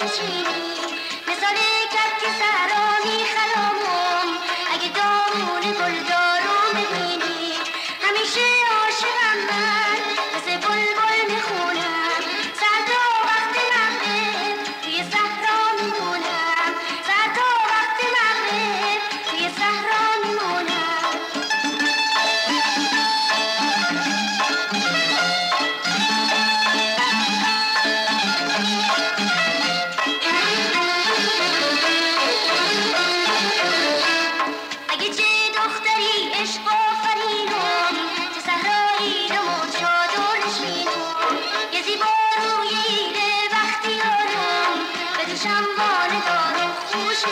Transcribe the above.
Mississippi. شنبانه دارم خوش